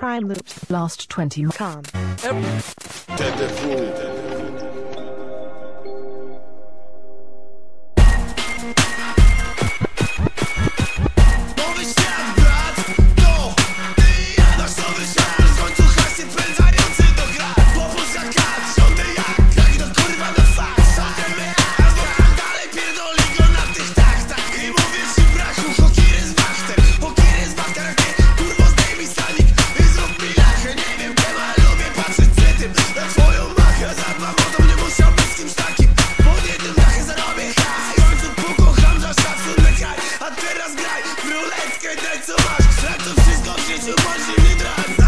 Prime loops. Last 20. Calm. Tête de fou. I can't take too to wszystko w życiu możliwy dramat